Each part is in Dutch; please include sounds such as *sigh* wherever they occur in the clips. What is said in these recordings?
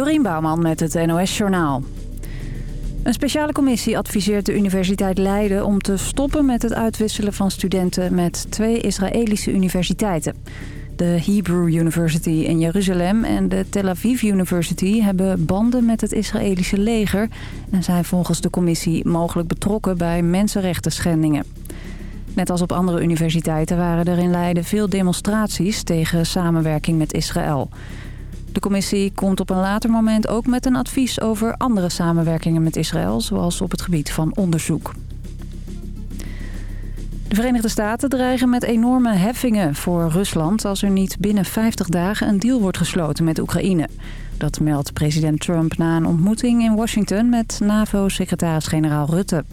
Dorien Bouwman met het NOS Journaal. Een speciale commissie adviseert de Universiteit Leiden om te stoppen met het uitwisselen van studenten met twee Israëlische universiteiten. De Hebrew University in Jeruzalem en de Tel Aviv University hebben banden met het Israëlische leger... en zijn volgens de commissie mogelijk betrokken bij mensenrechten schendingen. Net als op andere universiteiten waren er in Leiden veel demonstraties tegen samenwerking met Israël. De commissie komt op een later moment ook met een advies over andere samenwerkingen met Israël, zoals op het gebied van onderzoek. De Verenigde Staten dreigen met enorme heffingen voor Rusland... als er niet binnen 50 dagen een deal wordt gesloten met Oekraïne. Dat meldt president Trump na een ontmoeting in Washington... met NAVO-secretaris-generaal Rutte.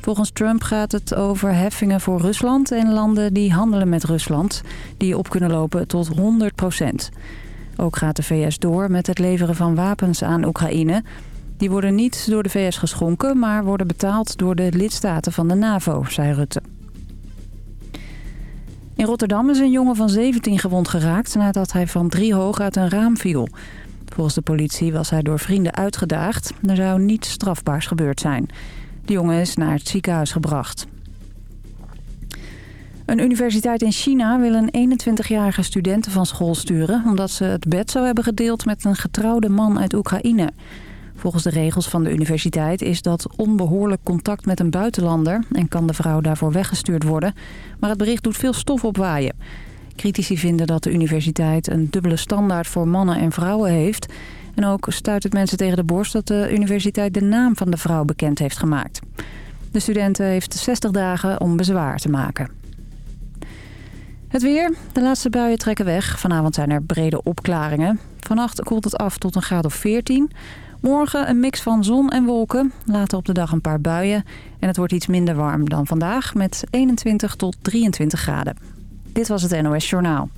Volgens Trump gaat het over heffingen voor Rusland en landen die handelen met Rusland... die op kunnen lopen tot 100 procent. Ook gaat de VS door met het leveren van wapens aan Oekraïne. Die worden niet door de VS geschonken, maar worden betaald door de lidstaten van de NAVO, zei Rutte. In Rotterdam is een jongen van 17 gewond geraakt nadat hij van drie hoog uit een raam viel. Volgens de politie was hij door vrienden uitgedaagd. Er zou niets strafbaars gebeurd zijn. De jongen is naar het ziekenhuis gebracht. Een universiteit in China wil een 21-jarige studenten van school sturen... omdat ze het bed zou hebben gedeeld met een getrouwde man uit Oekraïne. Volgens de regels van de universiteit is dat onbehoorlijk contact met een buitenlander... en kan de vrouw daarvoor weggestuurd worden. Maar het bericht doet veel stof opwaaien. Critici vinden dat de universiteit een dubbele standaard voor mannen en vrouwen heeft... En ook stuit het mensen tegen de borst dat de universiteit de naam van de vrouw bekend heeft gemaakt. De studenten heeft 60 dagen om bezwaar te maken. Het weer. De laatste buien trekken weg. Vanavond zijn er brede opklaringen. Vannacht koelt het af tot een graad of 14. Morgen een mix van zon en wolken. Later op de dag een paar buien. En het wordt iets minder warm dan vandaag met 21 tot 23 graden. Dit was het NOS Journaal.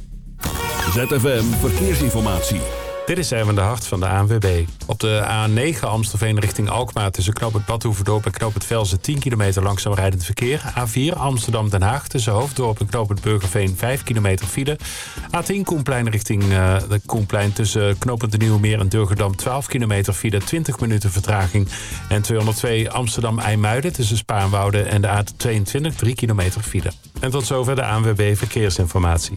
ZFM Verkeersinformatie. Dit is even de hart van de ANWB. Op de A9 Amstelveen richting Alkmaar tussen Knoop het Badhoevedorp en Knoop het Velsen 10 kilometer langzaam rijdend verkeer. A4 Amsterdam-Den Haag tussen Hoofddorp en Knoop het Burgerveen 5 kilometer file. A10 Koenplein richting uh, de Koenplein tussen Knoop het de Nieuwe Meer en Durgedam 12 kilometer file 20 minuten vertraging. En 202 Amsterdam-IJmuiden tussen Spaarnwoude en de A22 3 kilometer file. En tot zover de ANWB Verkeersinformatie.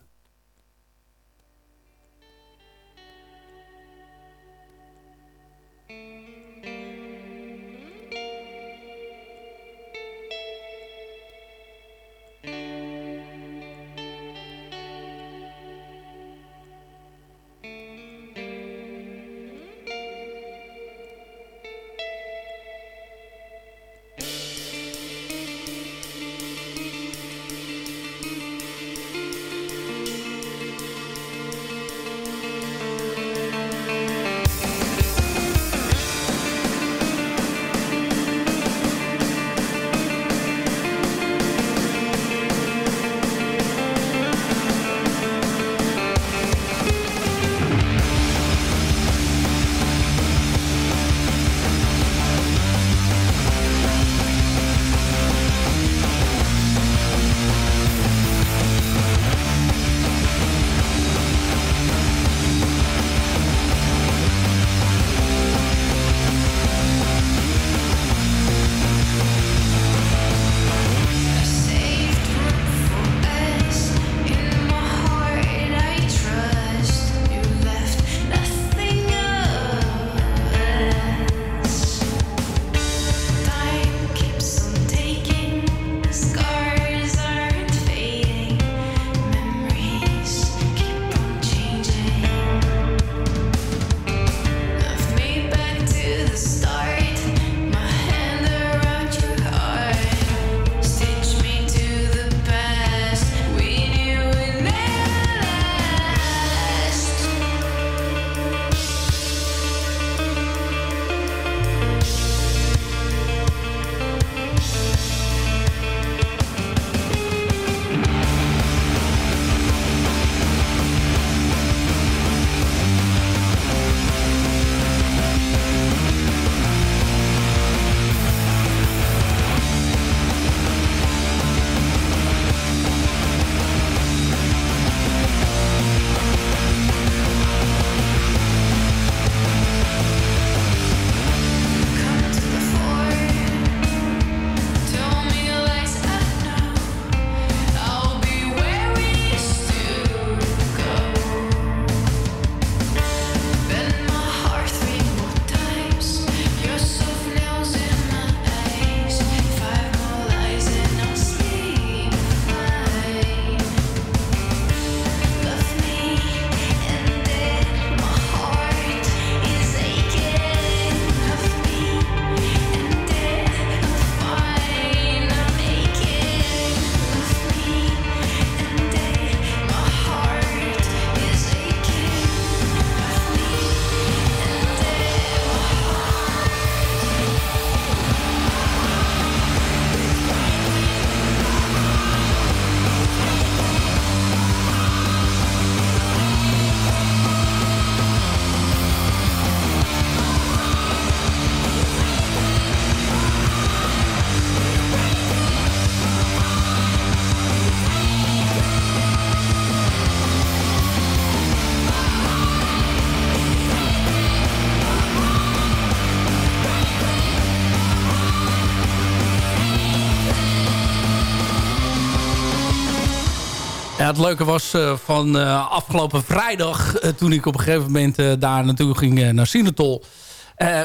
Het leuke was van afgelopen vrijdag... toen ik op een gegeven moment daar naartoe ging naar Sinatol...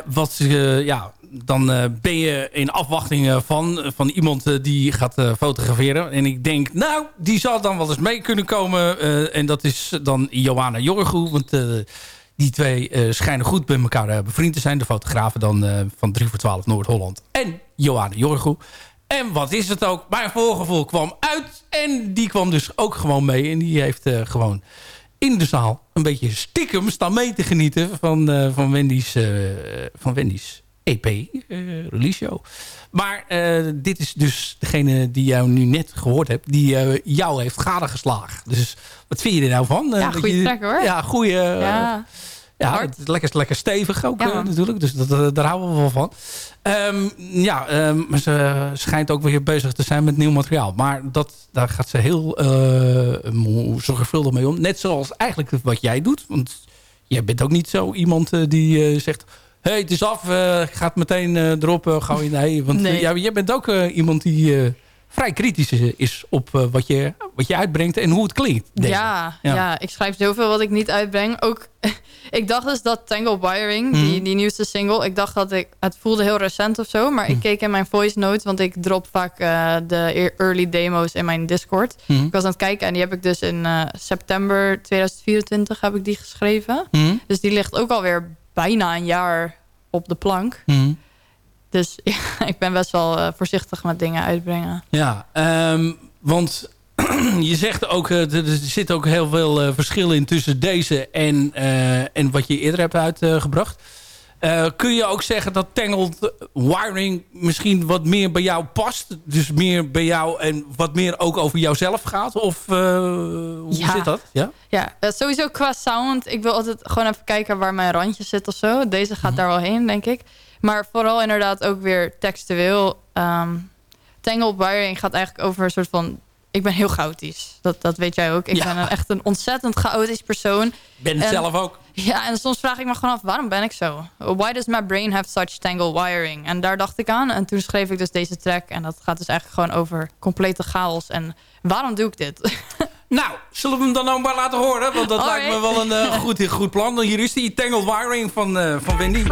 wat, ja, dan ben je in afwachting van, van iemand die gaat fotograferen. En ik denk, nou, die zal dan wel eens mee kunnen komen. en dat is dan Johanna Jorgoe. Want die twee schijnen goed bij elkaar uh, bevriend te zijn. De fotografen dan van 3 voor 12 Noord-Holland. En Johanne Jorgo. En wat is het ook? Mijn voorgevoel kwam uit. En die kwam dus ook gewoon mee. En die heeft gewoon in de zaal een beetje stiekem staan mee te genieten van, van Wendy's, van Wendy's EP, release show. Maar dit is dus degene die jou nu net gehoord hebt, die jou heeft gadegeslagen. Dus wat vind je er nou van? Ja, goede track hoor. Ja, goede... Ja. Ja, het is lekker, lekker stevig ook ja. uh, natuurlijk. Dus dat, daar houden we wel van. Um, ja, um, maar ze schijnt ook weer bezig te zijn met nieuw materiaal. Maar dat, daar gaat ze heel uh, zorgvuldig mee om. Net zoals eigenlijk wat jij doet. Want jij bent ook niet zo iemand uh, die uh, zegt... hey, het is af, gaat meteen erop, gauw in. Nee, want nee. ja, jij bent ook iemand die vrij kritisch is op uh, wat, je, wat je uitbrengt en hoe het klinkt. Ja, ja, ja. ik schrijf zoveel wat ik niet uitbreng. Ook, *laughs* ik dacht dus dat Tangle Wiring, mm. die, mhm. die nieuwste single... ik dacht dat ik, het voelde heel recent of zo... maar mm. ik mhm. keek in mijn voice notes... want ik drop vaak uh, de early demo's in mijn Discord. Mm. Ik was aan het kijken en die heb ik dus in uh, september 2024 heb ik die geschreven. Mhm. Dus die ligt ook alweer bijna een jaar op de plank. Dus *laughs* ja, ik ben best wel uh, voorzichtig met dingen uitbrengen. Ja, um, want *clears throat* je zegt ook, uh, er zit ook heel veel uh, verschil in tussen deze en, en wat je eerder hebt uitgebracht. kun je ook zeggen dat Tangled Wiring misschien wat meer bij jou past? Dus meer bij jou en wat meer ook over jouzelf gaat? Of hoe ja. zit dat? Ja, ja sowieso qua sound. Ik wil altijd gewoon even kijken waar mijn randje zit of zo. Deze gaat mhm. daar wel heen, denk ik. Maar vooral inderdaad ook weer textueel. Um, Tangled Wiring gaat eigenlijk over een soort van... Ik ben heel chaotisch. Dat, dat weet jij ook. Ik ben een, echt een ontzettend chaotisch persoon. Ben het zelf ook. Ja, en soms vraag ik me gewoon af, waarom ben ik zo? Why does my brain have such tangled wiring? En daar dacht ik aan. En toen schreef ik dus deze track. En dat gaat dus eigenlijk gewoon over complete chaos. En waarom doe ik dit? *laughs* Nou, zullen we hem dan ook maar laten horen? Want dat lijkt me wel een uh, *laughs* goed, goed plan. Hier is die Tangled Wiring van, uh, van Wendy.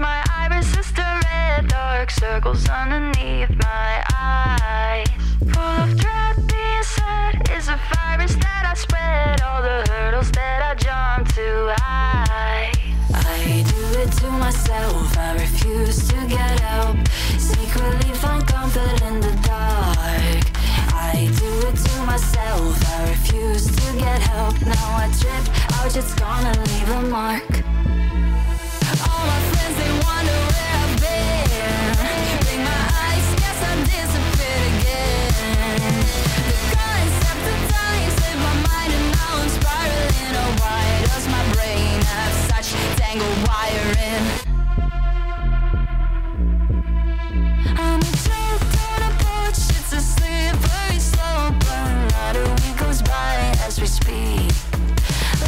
My iris is the red dark circles underneath my eyes. Full of dread being said is a virus that I spread. All the hurdles that I jump too high. I do it to myself. I refuse to get help. Secretly find comfort in the dark. I do it to myself. I refuse to get help. Now I trip out, it's gonna leave a mark. It's asleep, very slow, but not a week goes by as we speak.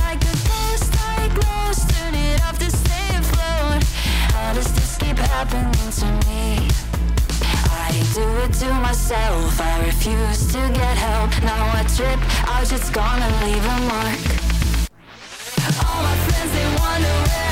Like a post-like turn it off the stage floor. How does this sleep happening to me? I do it to myself. I refuse to get help. Now I trip, I'll just gonna leave a mark All my friends, they wonder where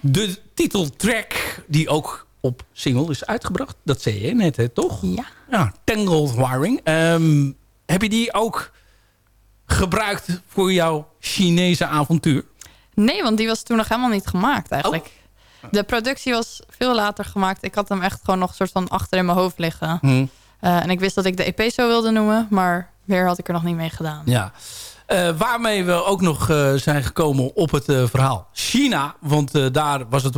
De titeltrack die ook op single is uitgebracht. Dat zei je net, hè, toch? Ja. Ja, Tangled Wiring. Ehm, heb je die ook gebruikt voor jouw Chinese avontuur? Nee, want die was toen nog helemaal niet gemaakt eigenlijk. Oh. De productie was veel later gemaakt. Ik had hem echt gewoon nog soort van achter in mijn hoofd liggen. Hm. Uh, en ik wist dat ik de EP zo wilde noemen. Maar weer had ik er nog niet mee gedaan. Ja. Uh, waarmee we ook nog uh, zijn gekomen op het verhaal China. Want daar was het...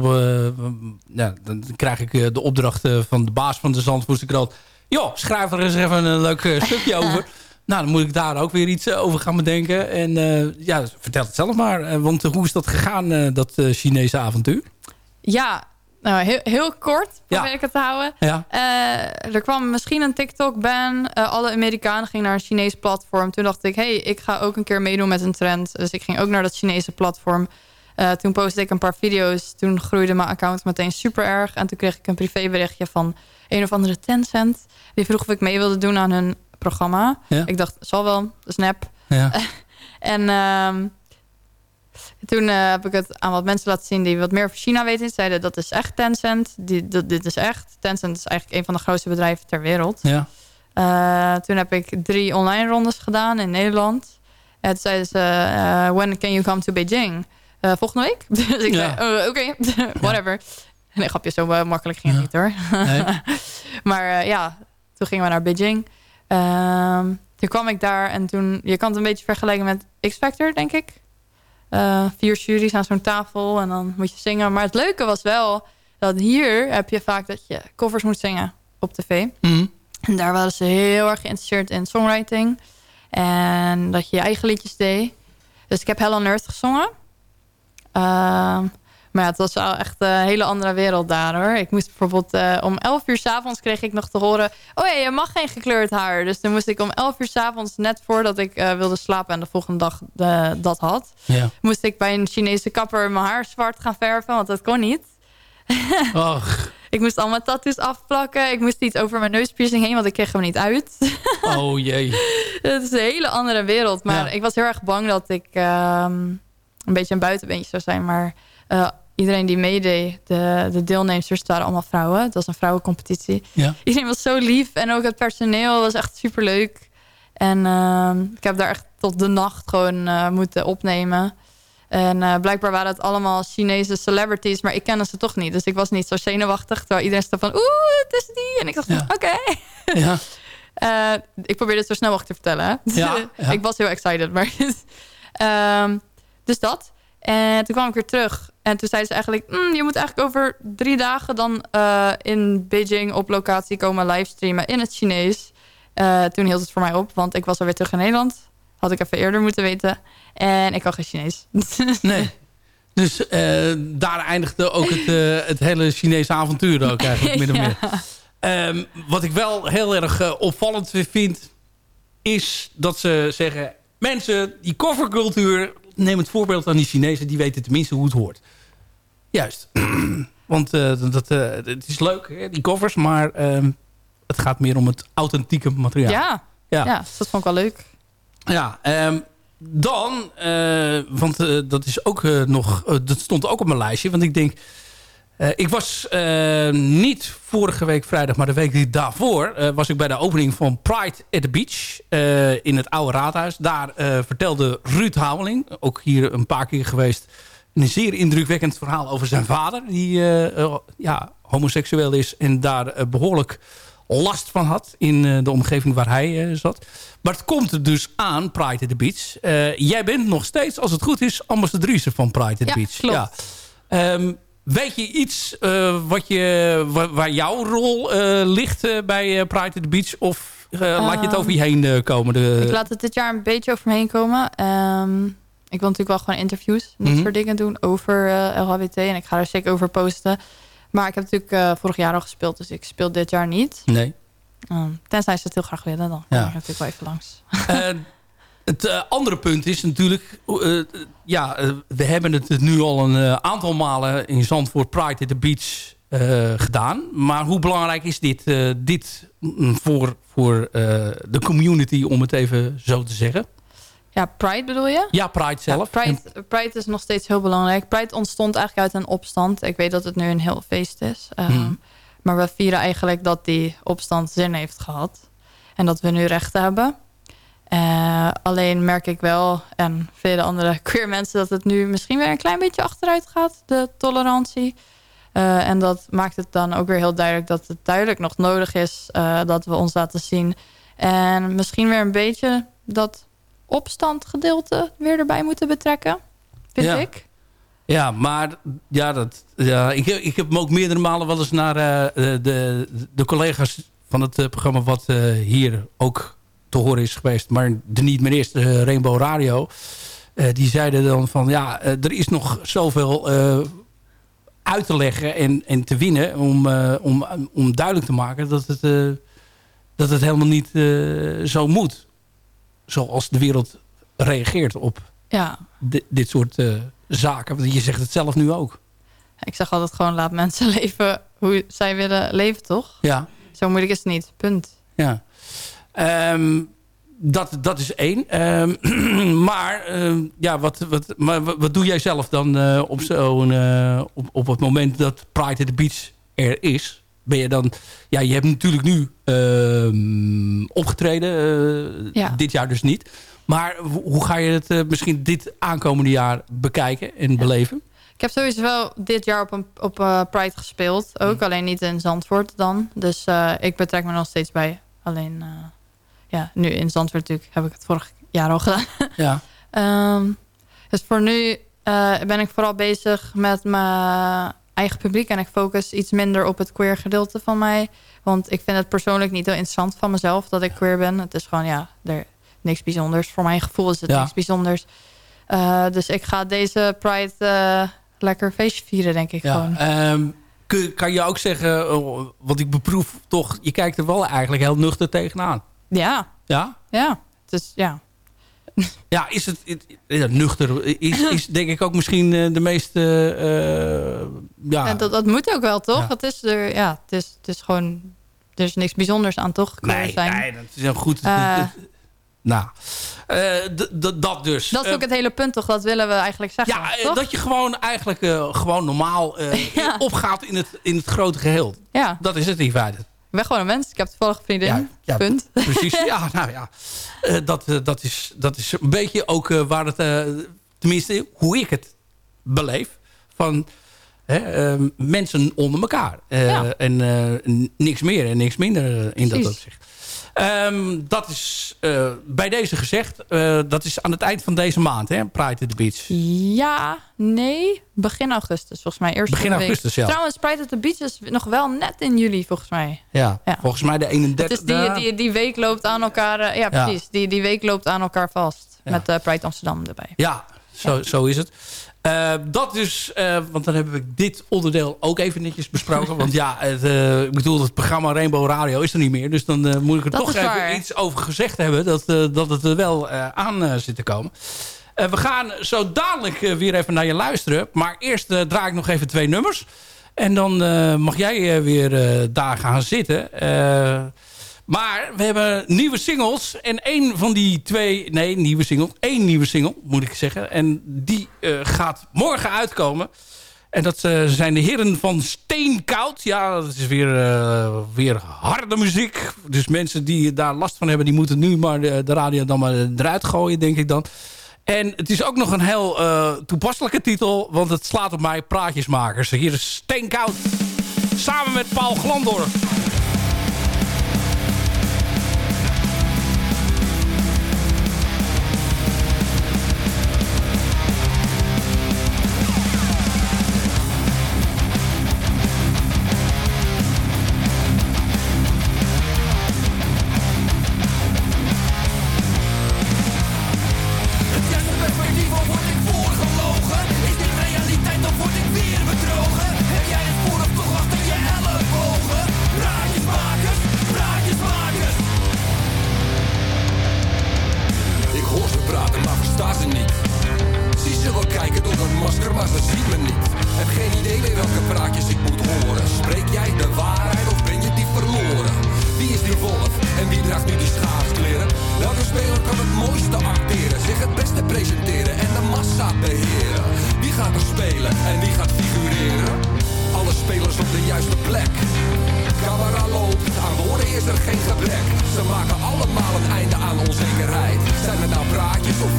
ja, dan krijg ik de opdracht van de baas van de Zandvoerse krant. Joh, schrijf er eens even een leuk stukje *laughs* over. Nou, dan moet ik daar ook weer iets over gaan bedenken. En ja, vertel het zelf maar. want hoe is dat gegaan, dat Chinese avontuur? Ja, nou, heel, heel kort probeer Ja. ik het te houden. Ja. Eh, er kwam misschien een TikTok-ban. Eh, alle Amerikanen gingen naar een Chinees platform. Toen dacht ik, hey, ik ga ook een keer meedoen met een trend. Dus ik ging ook naar dat Chinese platform. Eh, toen postte ik een paar video's. Toen groeide mijn account meteen super erg. En toen kreeg ik een privéberichtje van een of andere Tencent. Die vroeg of ik mee wilde doen aan hun programma. Ja. Ik dacht, zal wel, nep. Ja. *laughs* En ehm, toen eh, heb ik het aan wat mensen laten zien die wat meer over China weten. Zeiden dat is echt Tencent. Die, dat, dit is echt. Tencent is eigenlijk een van de grootste bedrijven ter wereld. Ja. Eh, toen heb ik drie online rondes gedaan in Nederland. En toen zeiden ze, eh, when can you come to Beijing? Volgende week? *laughs* dus ik Ja. zei, oh, oké, *laughs* whatever. Nee, grapje, zo makkelijk ging het niet hoor. Nee. *laughs* maar ja, toen gingen we naar Beijing. Ehm, toen kwam ik daar en toen... Je kan het een beetje vergelijken met X-Factor, denk ik. Eh, vier juries aan zo'n tafel en dan moet je zingen. Maar het leuke was wel dat hier heb je vaak dat je covers moet zingen op tv. Hm. En daar waren ze heel erg geïnteresseerd in songwriting. En dat je je eigen liedjes deed. Dus ik heb Hell on Earth gezongen. Ehm, maar ja, het was wel echt een hele andere wereld daar hoor. Ik moest bijvoorbeeld eh, om 11 uur s'avonds kreeg ik nog te horen... Oh ja, je mag geen gekleurd haar. Dus toen moest ik om 11 uur s'avonds, net voordat ik eh, wilde slapen... en de volgende dag eh, dat had... Ja. moest ik bij een Chinese kapper mijn haar zwart gaan verven. Want dat kon niet. *laughs* Och. Ik moest allemaal tattoos afplakken. Ik moest iets over mijn neuspiercing heen, want ik kreeg hem niet uit. *laughs* Oh jee. Het is een hele andere wereld. Maar Ja. ik was heel erg bang dat ik ehm, een beetje een buitenbeentje zou zijn. Maar iedereen die meedeed, de, de deelnemers, het waren allemaal vrouwen. Het was een vrouwencompetitie. Ja. Iedereen was zo lief. En ook het personeel was echt super leuk. En ehm, ik heb daar echt tot de nacht gewoon eh, moeten opnemen. En eh, blijkbaar waren het allemaal Chinese celebrities, maar ik kende ze toch niet. Dus ik was niet zo zenuwachtig. Terwijl iedereen stond van, oeh, het is die. En ik dacht, Ja. oké. Ja. *laughs* Eh, ik probeerde het zo snel mogelijk te vertellen. ja. *laughs* ik was heel excited. Maar *laughs* Ehm, dus dat. En toen kwam ik weer terug. En toen zeiden ze eigenlijk... "Mm, je moet eigenlijk over drie dagen dan eh, in Beijing op locatie komen livestreamen in het Chinees. Eh, toen hield het voor mij op. Want ik was alweer terug in Nederland. Had ik even eerder moeten weten. En ik kan geen Chinees. *laughs* Nee. Dus eh, daar eindigde ook het, het hele Chinese avontuur ook eigenlijk, *laughs* meer. Ehm, wat ik wel heel erg opvallend vind... is dat ze zeggen... mensen, die covercultuur... neem het voorbeeld aan die Chinezen... die weten tenminste hoe het hoort. Juist. *clears throat* Want eh, dat, eh, het is leuk, hè, die covers... maar ehm, het gaat meer om het authentieke materiaal. Ja. Ja. Ja. dus dat vond ik wel leuk. Ja, ehm, dan, eh, want dat is ook nog, dat stond ook op mijn lijstje. Want ik denk, eh, ik was eh, niet vorige week vrijdag, maar de week die daarvoor eh, was ik bij de opening van Pride at the Beach in het oude raadhuis. Daar vertelde Ruud Houweling, ook hier een paar keer geweest, een zeer indrukwekkend verhaal over zijn vader, die ja, homoseksueel is en daar eh, behoorlijk last van had in de omgeving waar hij zat. Maar het komt er dus aan, Pride at the Beach. Jij bent nog steeds, als het goed is, ambassadrice van Pride at the Ja, Beach. klopt. Ehm, weet je iets eh, wat je, waar, waar jouw rol eh, ligt eh, bij Pride at the Beach? Of laat je het Ehm, over je heen komen? De, Ik laat het dit jaar een beetje over me heen komen. Ehm, ik wil natuurlijk wel gewoon interviews. Dit Mhm. soort dingen doen over LHBT. En ik ga er zeker over posten. Maar ik heb natuurlijk vorig jaar al gespeeld. Dus ik speel dit jaar niet. Nee. Ehm, tenzij ze het heel graag willen. Dan kom Ja. ik natuurlijk wel even langs. Het eh, andere punt is natuurlijk... eh, eh, ja, we hebben het nu al een aantal malen in Zandvoort Pride at the Beach gedaan. Maar hoe belangrijk is dit, dit mm, voor, voor de community, om het even zo te zeggen? Ja, Pride bedoel je? Ja, Pride zelf. Pride, Pride is nog steeds heel belangrijk. Pride ontstond eigenlijk uit een opstand. Ik weet dat het nu een heel feest is. Ehm, hmm. Maar we vieren eigenlijk dat die opstand zin heeft gehad. En dat we nu rechten hebben. Uh, alleen merk ik wel, en vele andere *laughs* queer mensen... dat het nu misschien weer een klein beetje achteruit gaat, de tolerantie. Uh, en dat maakt het dan ook weer heel duidelijk dat het duidelijk nog nodig is... Uh, dat we ons laten zien. En misschien weer een beetje dat opstandgedeelte weer erbij moeten betrekken, vind ja. ik. Ja, maar ja, dat, ja, ik, ik heb hem ook meerdere malen wel eens naar de, de collega's van het programma... wat hier ook te horen is geweest, maar er niet meer is, de Rainbow Radio... die zeiden dan van, ja, er is nog zoveel uit te leggen en, en te winnen... om, om, om duidelijk te maken dat het, dat het helemaal niet zo moet zoals de wereld reageert op ja. dit soort uh, zaken. Want je zegt het zelf nu ook. Ik zeg altijd gewoon laat mensen *laughs* leven hoe zij willen leven, toch? Ja. Zo moeilijk is het niet, punt. Ja. Um, dat, dat is één. Um, *clears throat* maar, um, ja, wat, wat, maar wat doe jij zelf dan uh, op, zo'n uh, op, op het moment dat Pride at the Beach er is? ben je dan... Ja, je hebt natuurlijk nu uh, opgetreden. Ja. Dit jaar dus niet. Maar hoe ga je het misschien dit aankomende jaar bekijken en ja. beleven? Ik heb sowieso wel dit jaar op, een, op Pride gespeeld. Ook, hm. alleen niet in Zandvoort dan. Dus ik betrek me nog steeds bij. Alleen, ja, nu in Zandvoort natuurlijk heb ik het vorig jaar al gedaan. Ja. um, *laughs* dus voor nu ben ik vooral bezig met mijn eigen publiek. En ik focus iets minder op het queer gedeelte van mij. Want ik vind het persoonlijk niet heel interessant van mezelf dat ik queer ben. Het is gewoon, ja, er, niks bijzonders. Voor mijn gevoel is het niks bijzonders. Uh, dus ik ga deze Pride uh, lekker feestje vieren, denk ik ja, gewoon. Um, kan je ook zeggen, uh, want ik beproef toch... je kijkt er wel eigenlijk heel nuchter tegenaan. Ja. Ja? Ja. Dus ja. *laughs* Ja, is het, het nuchter is, is *laughs* denk ik ook misschien eh, de meeste... Uh, ja. ja dat, dat, moet ook wel, toch? Ja. Het, is er, ja, het, is, het is gewoon... Er is niks bijzonders aan, toch? Nee, zijn. nee, dat is heel goed. Uh, *laughs* nou, dat dus. Dat is ook het hele punt, toch? Dat willen we eigenlijk zeggen, Ja, toch? dat je gewoon eigenlijk gewoon normaal ja. opgaat in het, in het grote geheel. Ja. Dat is het in feite. Ik ben gewoon een mens. Ik heb toevallig vriendin. Ja, ja, Punt. *laughs* Precies. Ja, nou ja. Uh, dat, uh, dat, is, dat is een beetje ook uh, waar het... tenminste, hoe ik het beleef. Van mensen onder elkaar. Ja. En niks meer en niks minder in Precies. dat opzicht. Um, dat is uh, bij deze gezegd. Uh, dat is aan het eind van deze maand, hè? Pride at the Beach. Ja, nee. Begin augustus, volgens mij. Eerst Begin augustus, ja. Trouwens, Pride at the Beach is nog wel net in juli, volgens mij. Ja, ja. volgens mij de 31 Dus die, die, die week loopt aan elkaar... Uh, ja, precies. Ja. Die, die week loopt aan elkaar vast. Ja. Met Pride Amsterdam erbij. Ja, zo, zo is het. Uh, dat dus, uh, want dan hebben we dit onderdeel ook even netjes besproken. want ja, het, uh, ik bedoel, het programma Rainbow Radio is er niet meer. Dus dan moet ik er dat toch even waar. iets over gezegd hebben. Dat, dat het er wel aan zit te komen. we gaan zo dadelijk weer even naar je luisteren. Maar eerst draai ik nog even twee nummers. En dan mag jij weer daar gaan zitten. Maar we hebben nieuwe singles. En één van die twee... Nee, nieuwe single. één nieuwe single, moet ik zeggen. En die uh, gaat morgen uitkomen. En dat uh, zijn de heren van Steenkoud. Ja, dat is weer, uh, weer harde muziek. Dus mensen die daar last van hebben... die moeten nu maar de, de radio dan maar eruit gooien, denk ik dan. En het is ook nog een heel toepasselijke titel... want het slaat op mij praatjesmakers. Hier is Steenkoud. Samen met Paul Glandorf.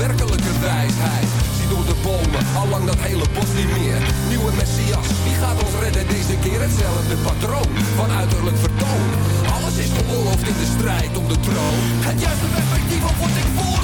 werkelijke wijsheid. Zie door de bomen, allang dat hele bos niet meer. Nieuwe Messias, wie gaat ons redden. Deze keer? Hetzelfde patroon van uiterlijk vertoon. Alles is geoorloofd in de strijd om de troon. Het juiste perspectief op wat ik voor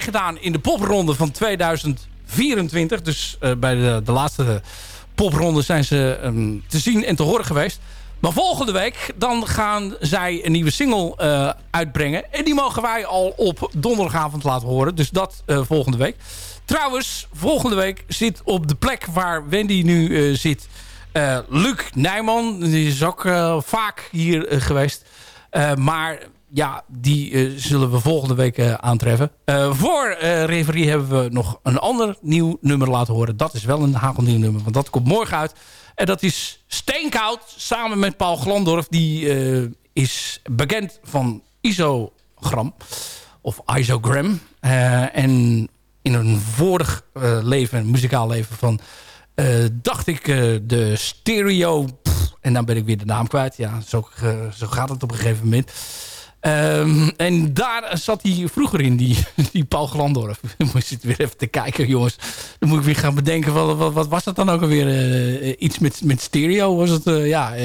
meegedaan in de popronde van 2024. Dus bij de, de laatste popronde zijn ze ehm, te zien en te horen geweest. Maar volgende week dan gaan zij een nieuwe single uh, uitbrengen. En die mogen wij al op donderdagavond laten horen. Dus dat uh, volgende week. Trouwens, volgende week zit op de plek waar Wendy nu zit... Luc Nijman. Die is ook vaak hier geweest. maar ja, die zullen we volgende week aantreffen. voor Reverie hebben we nog een ander nieuw nummer laten horen. Dat is wel een hagelnieuw nummer, want dat komt morgen uit. En dat is Steenkoud samen met Paul Glandorf. Die is bekend van isogram. Of isogram. En in een vorig leven, muzikaal leven van... dacht ik de stereo... En dan ben ik weer de naam kwijt. Ja, zo, zo gaat het op een gegeven moment. Um, en daar zat hij vroeger in, die, die Paul Glandorf. *laughs* Moet je weer even te kijken, jongens. Dan moet ik weer gaan bedenken, wat, wat, was dat dan ook alweer? Uh, iets met, met stereo was het, uh, ja. Uh,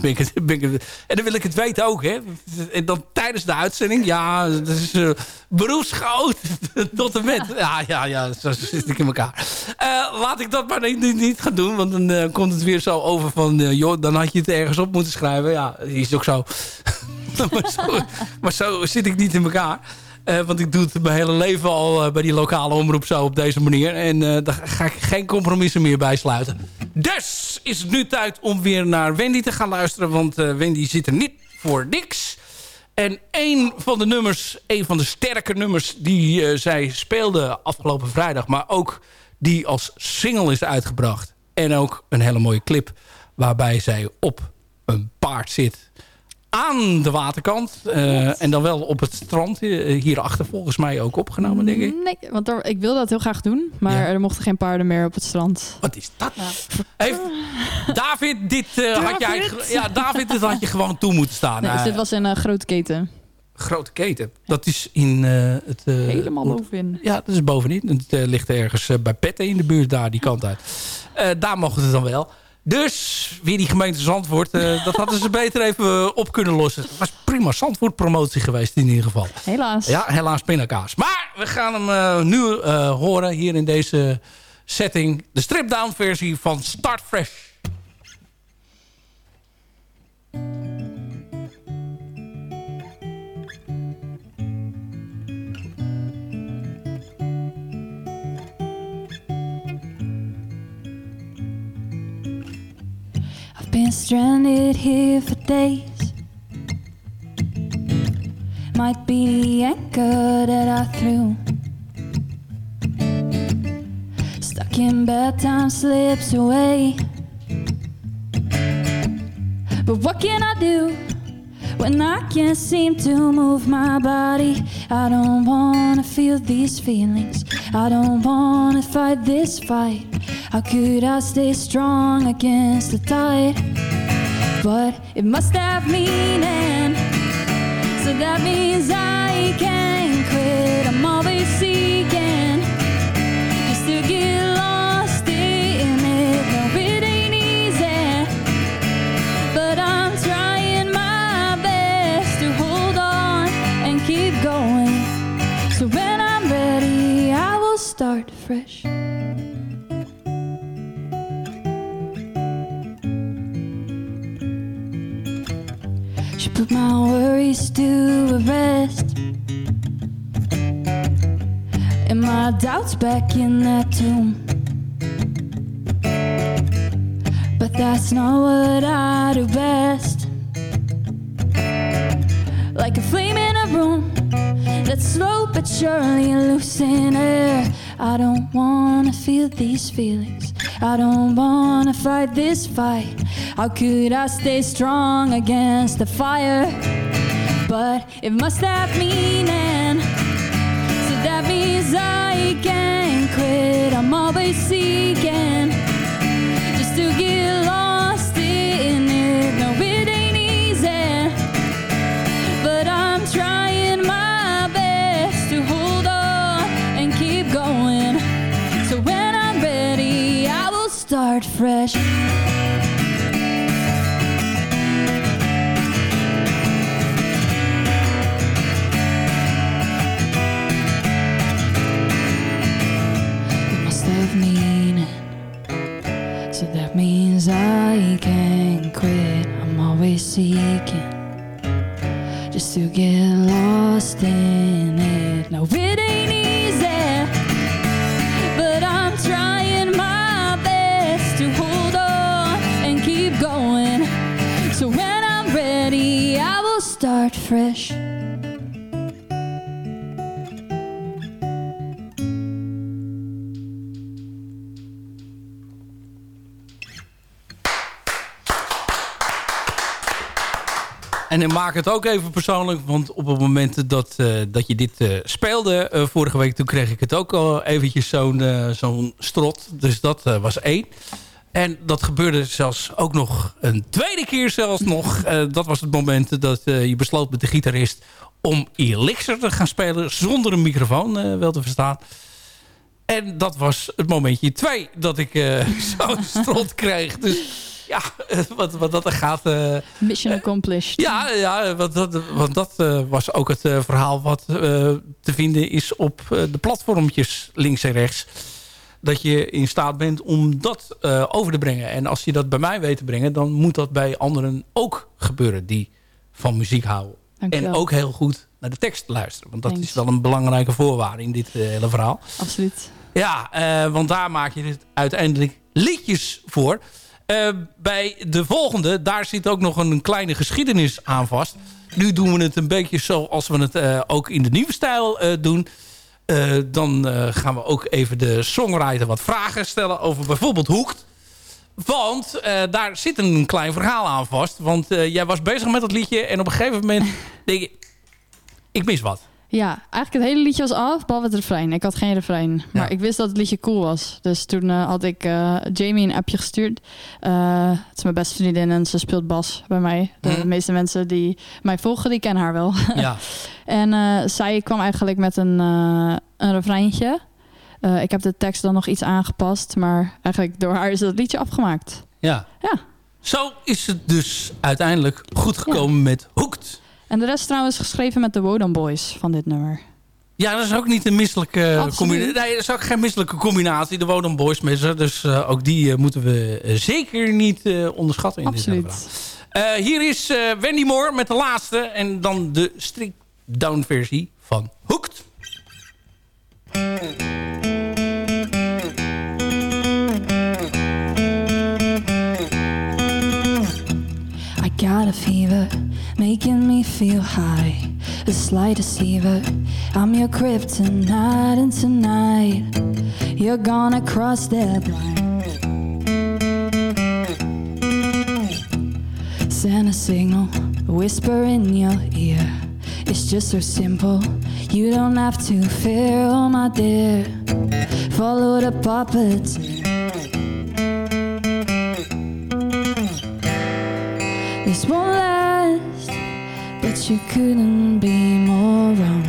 ben ik, ik, en dan wil ik het weten ook, hè. En dan tijdens de uitzending, ja, dat is beroepsgroot *laughs* tot en met. Ja, ja, ja, zo zit ik in elkaar. laat ik dat maar niet, niet gaan doen, want dan komt het weer zo over van... joh, dan had je het ergens op moeten schrijven. Ja, is ook zo. *laughs* *laughs* maar, zo, zit ik niet in elkaar. Uh, want ik doe het mijn hele leven al uh, bij die lokale omroep zo op deze manier. En uh, daar ga ik geen compromissen meer bij sluiten. Dus is het nu tijd om weer naar Wendy te gaan luisteren. Want Wendy zit er niet voor niks. En een van de nummers, een van de sterke nummers die zij speelde afgelopen vrijdag. Maar ook die als single is uitgebracht. En ook een hele mooie clip waarbij zij op een paard zit aan de waterkant. Uh, en dan wel op het strand. Uh, hierachter volgens mij ook opgenomen, denk ik. Nee, want er, ik wilde dat heel graag doen. Maar ja. er mochten geen paarden meer op het strand. Wat is dat nou? Heeft David, dit uh, had jij... Ja, David, dit had je gewoon toe moeten staan. Nee, dus dit was een grote keten. Grote keten. Dat is in het... Helemaal bovenin. Ja, dat is bovenin. Het ligt ergens bij Petten in de buurt daar, die kant uit. daar mochten ze dan wel. Dus weer die gemeente Zandvoort. Uh, *laughs* dat hadden ze beter even op kunnen lossen. Het was prima Zandvoort promotie geweest in ieder geval. Helaas. Ja, helaas pindakaas. Maar we gaan hem uh, nu uh, horen hier in deze setting. De strip-down versie van Start Fresh. Been stranded here for days. Might be the anchor that I threw. Stuck in bad times, slips away. But what can I do when I can't seem to move my body? I don't wanna feel these feelings. I don't wanna fight this fight. How could I stay strong against the tide? But it must have meaning. So that means I can't to rest. And my doubts back in that tomb. But that's not what I do best. Like a flame in a room that's slow but surely losing air. I don't wanna feel these feelings. I don't wanna fight this fight. How could I stay strong against the fire? But it must have meaning. So that means I can't quit. I'm always seeking just to get lost in it. No, it ain't easy. But I'm trying my best to hold on and keep going. So when I'm ready, I will start fresh. I can't quit. I'm always seeking just to get lost in it. No, it ain't easy, but I'm trying my best to hold on and keep going. So when I'm ready, I will start fresh. En maak het ook even persoonlijk. Want op het moment dat, eh, dat je dit eh, speelde eh, vorige week... toen kreeg ik het ook al eventjes zo'n zo'n strot. Dus dat was één. En dat gebeurde zelfs ook nog een tweede keer zelfs nog. dat was het moment dat je besloot met de gitarist... om Elixir te gaan spelen zonder een microfoon wel te verstaan. En dat was het momentje twee dat ik *laughs* zo'n strot kreeg. Dus ja, wat, wat dat er gaat... Uh, Mission accomplished. Ja, ja want dat, want dat uh, was ook het uh, verhaal wat te vinden is op de platformtjes links en rechts. Dat je in staat bent om dat over te brengen. En als je dat bij mij weet te brengen, dan moet dat bij anderen ook gebeuren die van muziek houden. En ook heel goed naar de tekst luisteren. Want dat Thanks. is wel een belangrijke voorwaarde in dit hele verhaal. Absoluut. Ja, want daar maak je het uiteindelijk liedjes voor. Uh, bij de volgende, daar zit ook nog een kleine geschiedenis aan vast. Nu doen we het een beetje zoals we het uh, ook in de nieuwe stijl uh, doen. dan gaan we ook even de songwriter wat vragen stellen over bijvoorbeeld Hoekt. Want daar zit een klein verhaal aan vast. Want jij was bezig met dat liedje en op een gegeven moment *laughs* denk je... Ik mis wat. Ja, eigenlijk het hele liedje was af, behalve het refrein. Ik had geen refrein. Maar ja. ik wist dat het liedje cool was. Dus toen uh, had ik uh, Jamie een appje gestuurd. Uh, het is mijn beste vriendin en ze speelt bas bij mij. De Mhm. mm. meeste mensen die mij volgen, die kennen haar wel. *laughs* Ja. en zij kwam eigenlijk met een, een refreintje. ik heb de tekst dan nog iets aangepast. Maar eigenlijk door haar is het liedje afgemaakt. Ja. Ja. Zo is het dus uiteindelijk goed gekomen ja. met Hoekt. En de rest trouwens geschreven met de Wodan Boys van dit nummer. Ja, dat is ook niet een misselijke combinatie. Nee, dat is ook geen misselijke combinatie. De Wodan Boys met. Dus uh, ook die uh, moeten we zeker niet onderschatten in Absoluut. dit hier is Wendy Moore met de laatste. En dan de strict down versie van Hooked. Got a fever, making me feel high. A slight deceiver, I'm your kryptonite, and tonight you're gonna cross that line. Send a signal, whisper in your ear. It's just so simple, you don't have to fear, oh my dear. Follow the puppets. This won't last, but you couldn't be more wrong.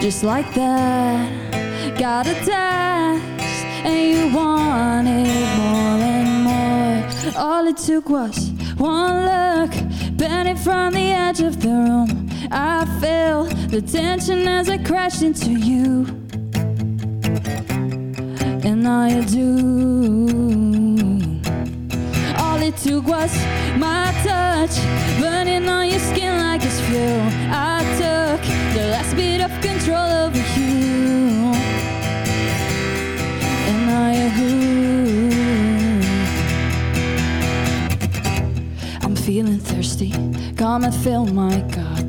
Just like that, got a text, and you wanted more and more. All it took was one look, bending from the edge of the room. I felt the tension as I crashed into you, and now you do. It was my touch, burning on your skin like it's fuel. I took the last bit of control over you, and now you're I'm feeling thirsty, come and fill my cup.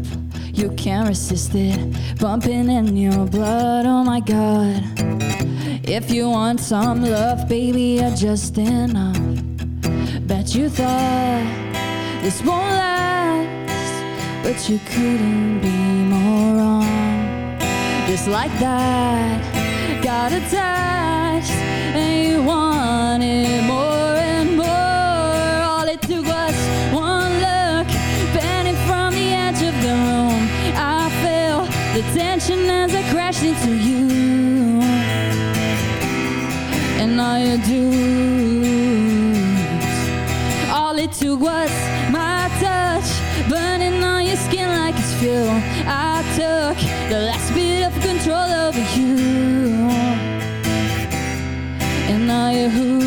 You can't resist it, bumping in your blood. Oh my god. If you want some love, baby, you're just enough. You thought this won't last, but you couldn't be more wrong. Just like that, got attached, and you wanted more and more. All it took was one look, bending from the edge of the room. I felt the tension as I crashed into you, and now you do still I took the last bit of control over you. And now you're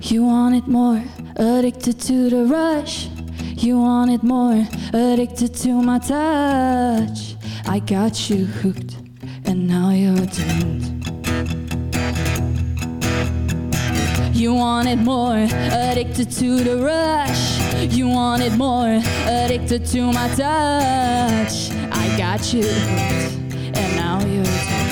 You want it more, addicted to the rush. You want it more, addicted to my touch. I got you hooked, and now you're doomed. You want it more, addicted to the rush. You want it more, addicted to my touch. I got you hooked, and now you're doomed.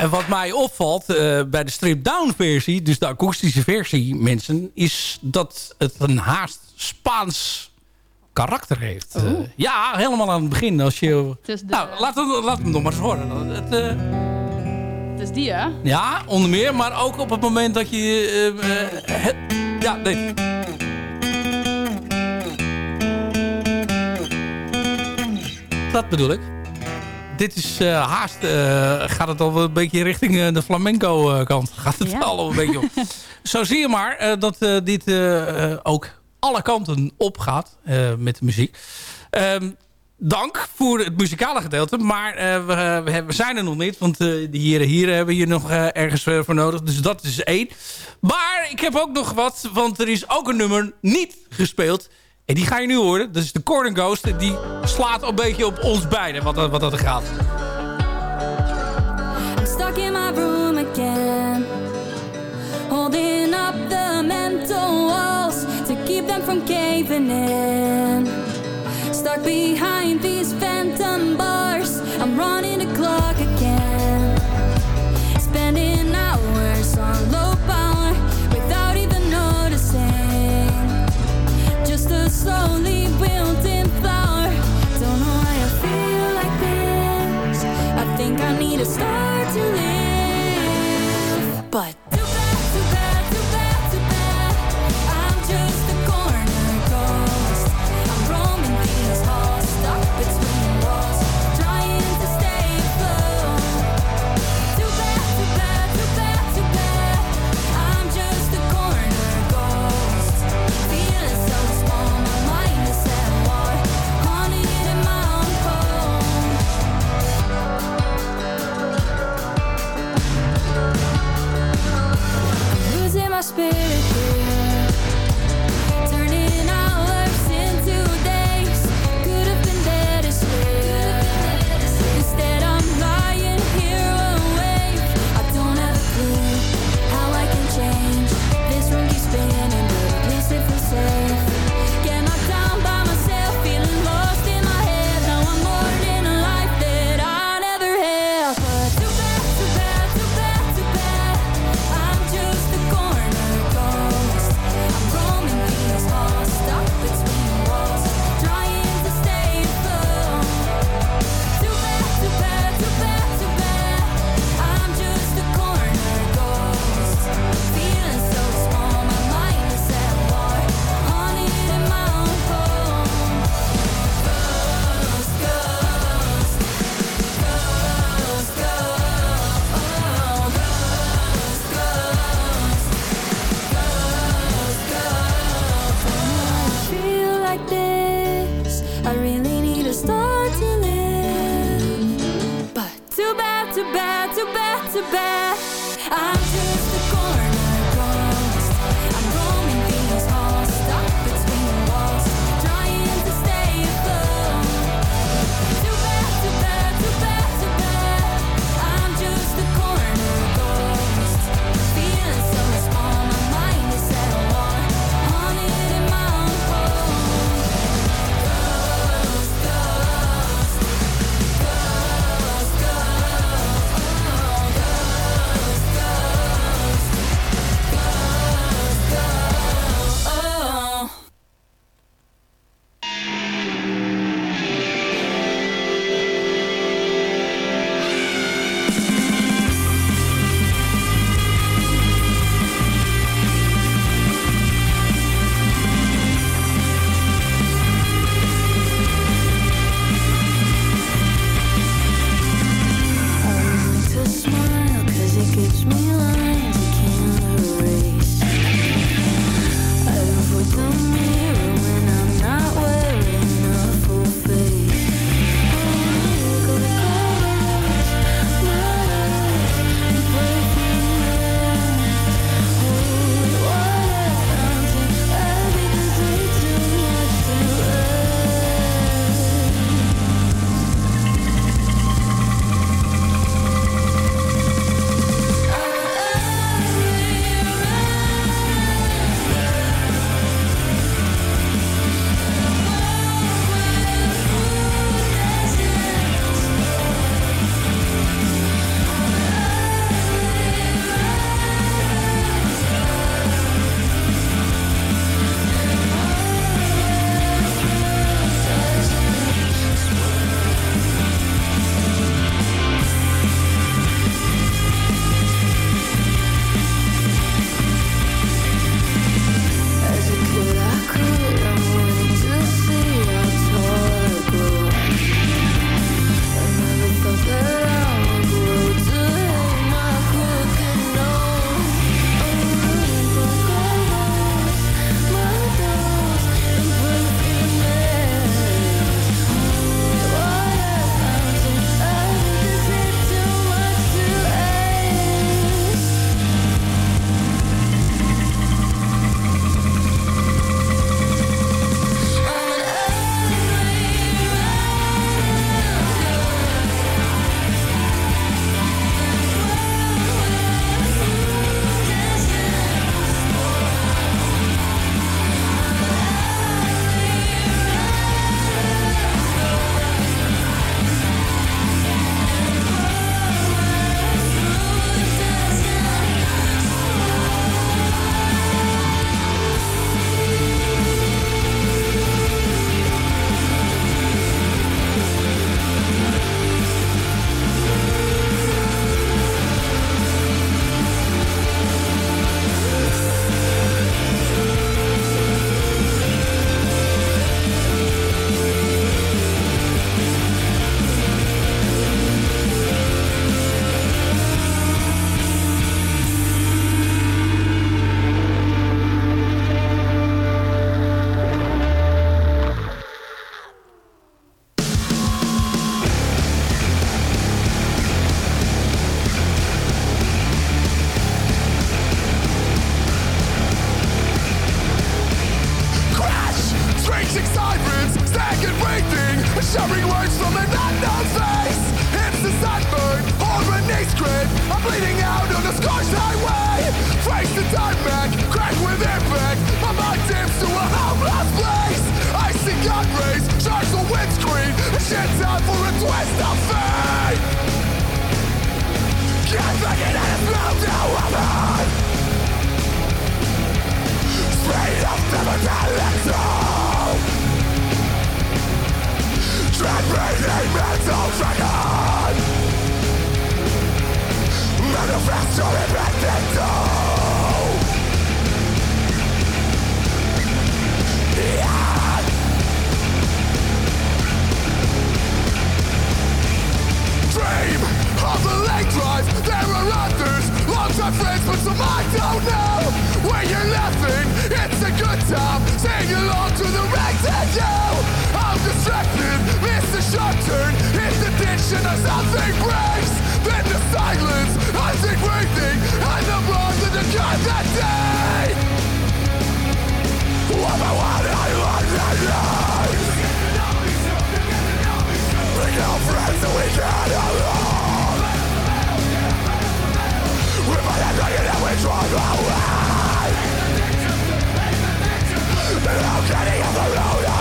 En wat mij opvalt uh, bij de strip-down versie, dus de akoestische versie, mensen, is dat het een haast Spaans karakter heeft. Uh, ja, helemaal aan het begin. Als je... De... Nou, laat, het, laat hem nog maar eens horen. Het, uh... het is die, hè? Ja, onder meer. Maar ook op het moment dat je... Het... ja, nee. Dat bedoel ik dit is uh, haast, uh, gaat het al een beetje richting uh, de flamenco kant. Gaat het ja. al een beetje op. *laughs* Zo zie je maar dat dit ook alle kanten opgaat met de muziek. Um, dank voor het muzikale gedeelte. Maar we, we, we, zijn er nog niet. Want de heren hier hebben hier nog ergens voor nodig. Dus dat is één. Maar ik heb ook nog wat. Want er is ook een nummer niet gespeeld. En die ga je nu horen. Dat is de Corner Ghost. Die slaat een beetje op ons beiden wat, wat dat er gaat. I'm stuck in my room again. Holding up the mental walls. To keep them from caving in. Stuck behind these phantom bars. I'm running but Showering words from an unknown face. It's the sunburn, all beneath grid I'm bleeding out on the scorched highway. Face the time back, crack with impact My mind dims to a homeless place. I see gun rays, charge the windscreen Shit out for a twist of fate. Can't make it out of to woman. Straight up to the When you're laughing It's a good time. Sing along to the right and you I'm distracted, sharp turn. Something breaks. Then the silence, I think breathing the blood the that I We no friends and we get along We're my head right and we drive away. How can he ever know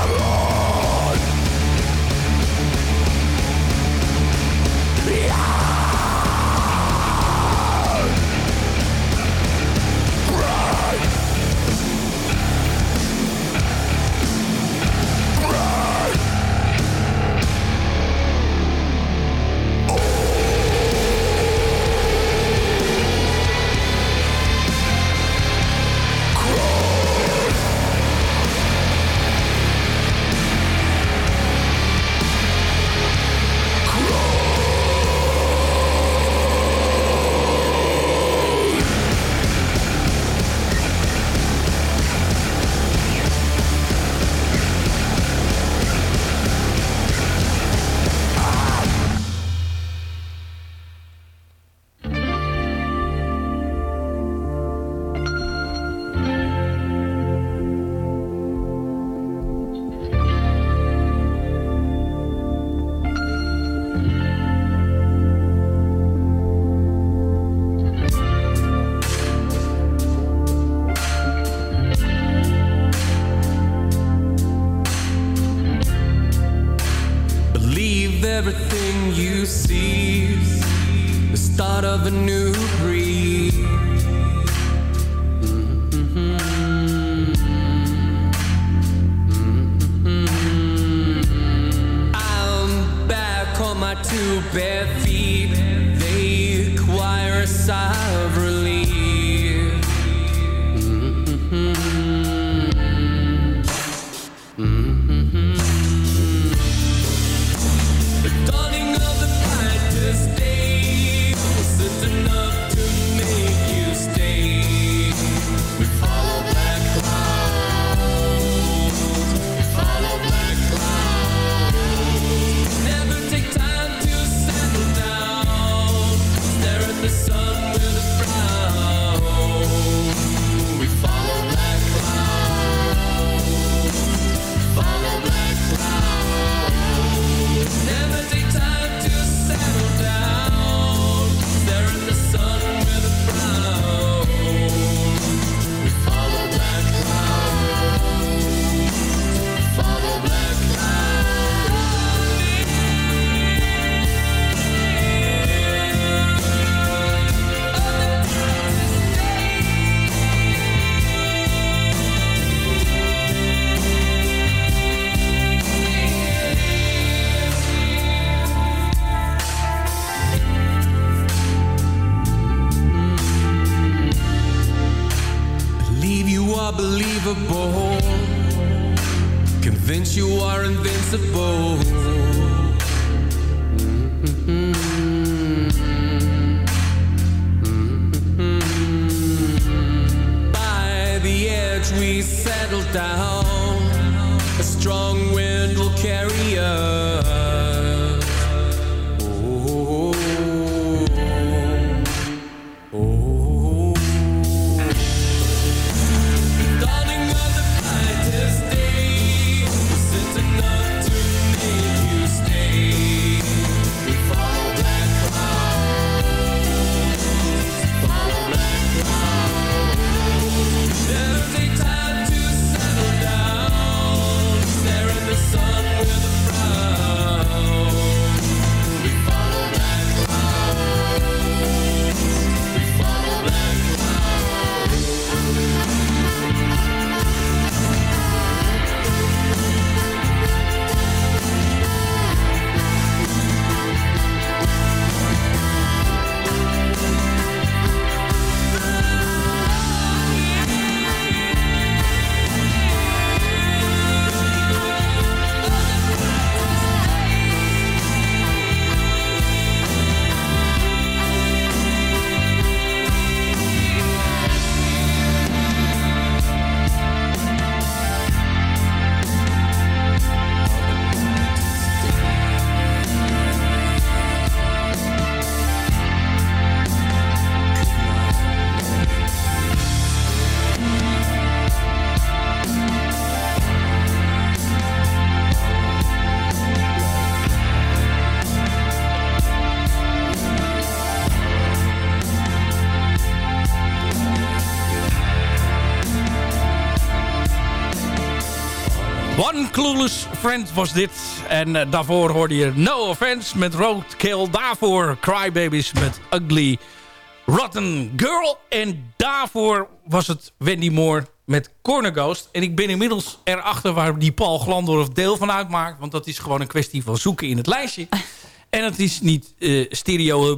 Clueless Friend was dit. En eh, daarvoor hoorde je No Offense met Roadkill. Daarvoor Crybabies met Ugly Rotten Girl. En daarvoor was het Wendy Moore met Corner Ghost. En ik ben inmiddels erachter waar die Paul Glandorf deel van uitmaakt. Want dat is gewoon een kwestie van zoeken in het lijstje. *laughs* En het is niet eh, stereo.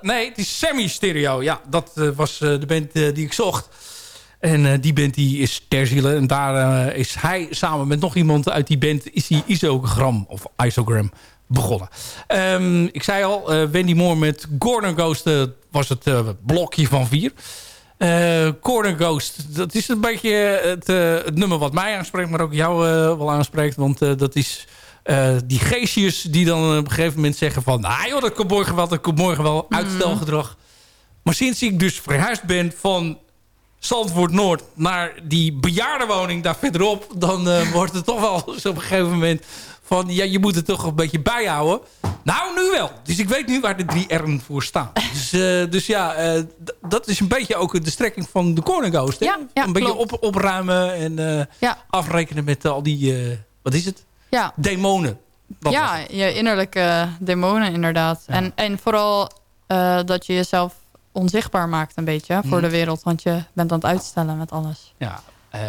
Nee, het is semi-stereo. Ja, dat eh, was eh, de band eh, die ik zocht. En eh, die band die is ter ziele. En daar eh, is hij samen met nog iemand uit die band... is hij isogram of isogram begonnen. Ehm, ik zei al, eh, Wendy Moore met Gordon Ghost was het blokje van vier. Corner Ghost, dat is een beetje het, het nummer wat mij aanspreekt... maar ook jou wel aanspreekt. Want dat is die geestjes die dan op een gegeven moment zeggen van... nou joh, dat komt morgen wel, dat komt morgen wel. Uitstelgedrag. Maar sinds ik dus verhuisd ben van Zandvoort Noord naar die bejaardenwoning daar verderop... dan eh, *laughs* wordt het toch wel zo op een gegeven moment van... ja, je moet het toch een beetje bijhouden. Nou, nu wel. Dus ik weet nu waar de drie R'en voor staan. *laughs* Dus, eh, dus ja, eh, dat is een beetje ook de strekking van de Corner Ghost. Ja, ja, een beetje op, opruimen en Ja. afrekenen met al die... wat is het? Ja, Demonen. Dat ja je innerlijke demonen inderdaad. En, en vooral dat je jezelf onzichtbaar maakt een beetje voor Mhm. de wereld. Want je bent aan het uitstellen met alles. Ja, eh,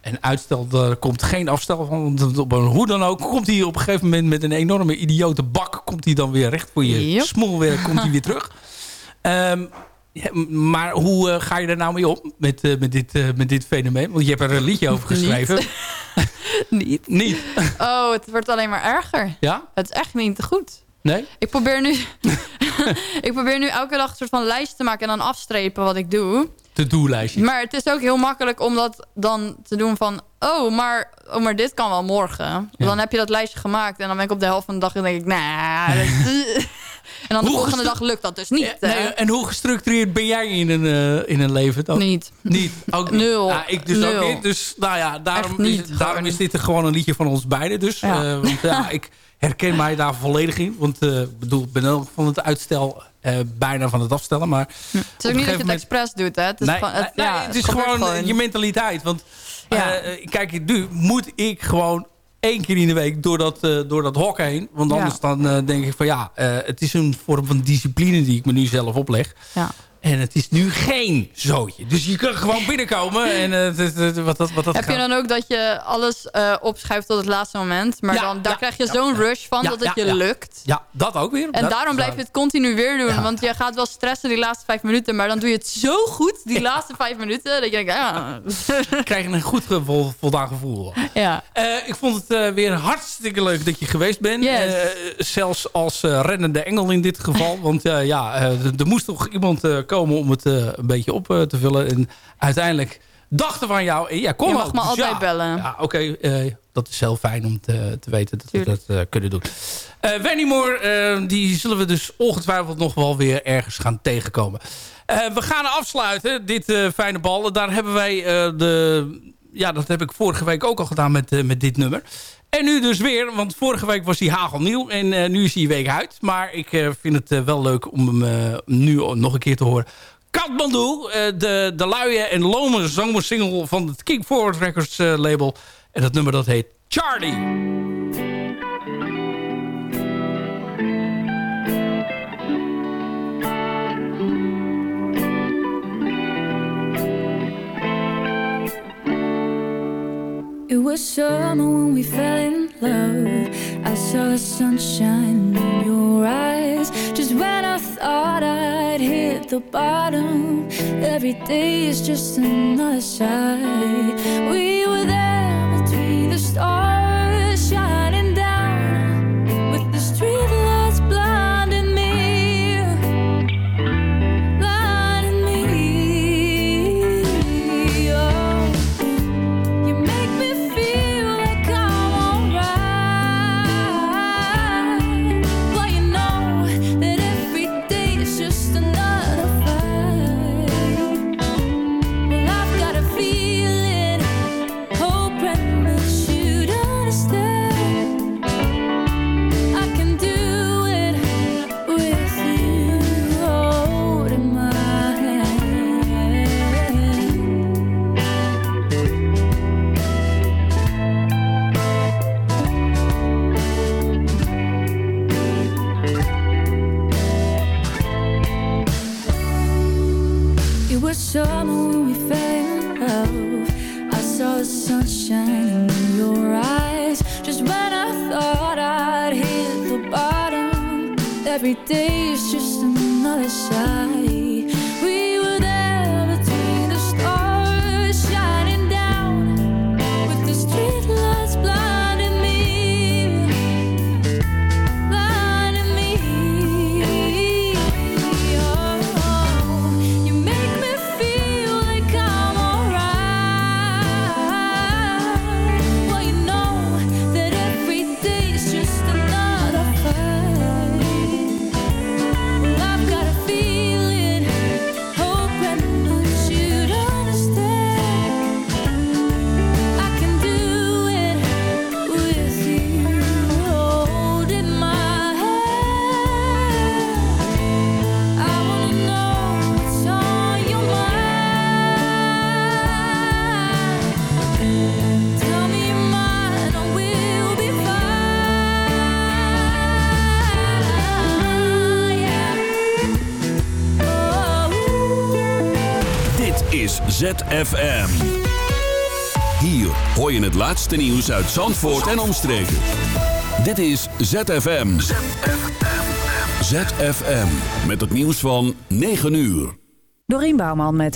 en uitstel, er komt geen afstel van. want Op een, hoe dan ook, komt hij op een gegeven moment met een enorme idiote bak... komt hij dan weer recht voor je Yep. komt hij weer terug. *laughs* Ehm, ja, maar hoe eh, ga je er nou mee om met, eh, met, dit, met dit fenomeen? Want je hebt er een liedje over geschreven. *laughs* Niet. Niet? Oh, het wordt alleen maar erger. Ja? Het is echt niet goed. Nee? Ik probeer nu, *laughs* *laughs* ik probeer nu elke dag een soort van lijst te maken en dan afstrepen wat ik doe. De doellijstje. Maar het is ook heel makkelijk om dat dan te doen van... Oh, maar, oh, maar dit kan wel morgen. Dan heb je dat lijstje gemaakt en dan ben ik op de helft van de dag en denk ik... Nou, *laughs* dat- en dan de volgende dag lukt dat dus niet. Nee, en hoe gestructureerd ben jij in een, eh, in een leven dan? Niet. Niet? Ook niet. Nul. Ja, ik dus ook Nul. niet. Dus nou ja, daarom, niet, is, daarom is dit gewoon een liedje van ons beiden. Dus. Ja. Eh, want ja, ik herken mij daar volledig in. Want eh, ik bedoel, ik ben ook van het uitstel eh, bijna van het afstellen. Maar Het is ook niet dat je het expres doet, hè? Het is, Nee, gewoon- het, nee, ja, het is gewoon, je mentaliteit. Want Ja. eh, kijk, nu moet ik gewoon één keer in de week door dat, door dat hok heen. Want Ja. anders dan denk ik van ja, het is een vorm van discipline die ik me nu zelf opleg. Ja. En het is nu geen zootje. Dus je kan gewoon binnenkomen. En eh, wat dat, wat dat Heb je dan ook dat je alles eh opschuift tot het laatste moment? Maar Ja, dan, daar ja, krijg je ja, zo'n rush van dat het je lukt. Ja, dat ook weer. En Dat daarom blijf je het continu weer doen. Want je gaat wel stressen die laatste vijf minuten. Maar dan doe je het zo goed, die laatste vijf minuten. Dat je denkt, ja. Ik krijg een goed voldaan gevoel. ja. Eh, ik vond het weer hartstikke leuk dat je geweest bent. Yes. Zelfs als rennende engel in dit geval. Want ja, er moest toch iemand komen om het eh, een beetje op eh, te vullen. En uiteindelijk dachten van jou... Ja, kom Je ook. mag me Dus altijd ja, bellen. Ja, oké. eh, dat is heel fijn om te, te weten dat we dat kunnen doen. Wendy Moore, die zullen we dus ongetwijfeld nog wel weer ergens gaan tegenkomen. We gaan afsluiten, dit fijne bal. Daar hebben wij de... Ja, dat heb ik vorige week ook al gedaan met, met dit nummer. En nu dus weer, want vorige week was hij hagelnieuw en eh, nu is hij week uit. Maar ik eh, vind het eh, wel leuk om hem nu nog een keer te horen. Kathmandu, de, de luie en lome zomersingle van het King Forward Records label. En dat nummer dat heet Charlie. It was summer when we fell in love. I saw the sunshine in your eyes. Just when I thought I'd hit the bottom, every day is just another sigh. We were there between the stars, laatste nieuws uit Zandvoort en omstreken. Dit is ZFM. ZFM. Met het nieuws van 9 uur. Dorien Bouwman met het...